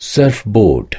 surfboard.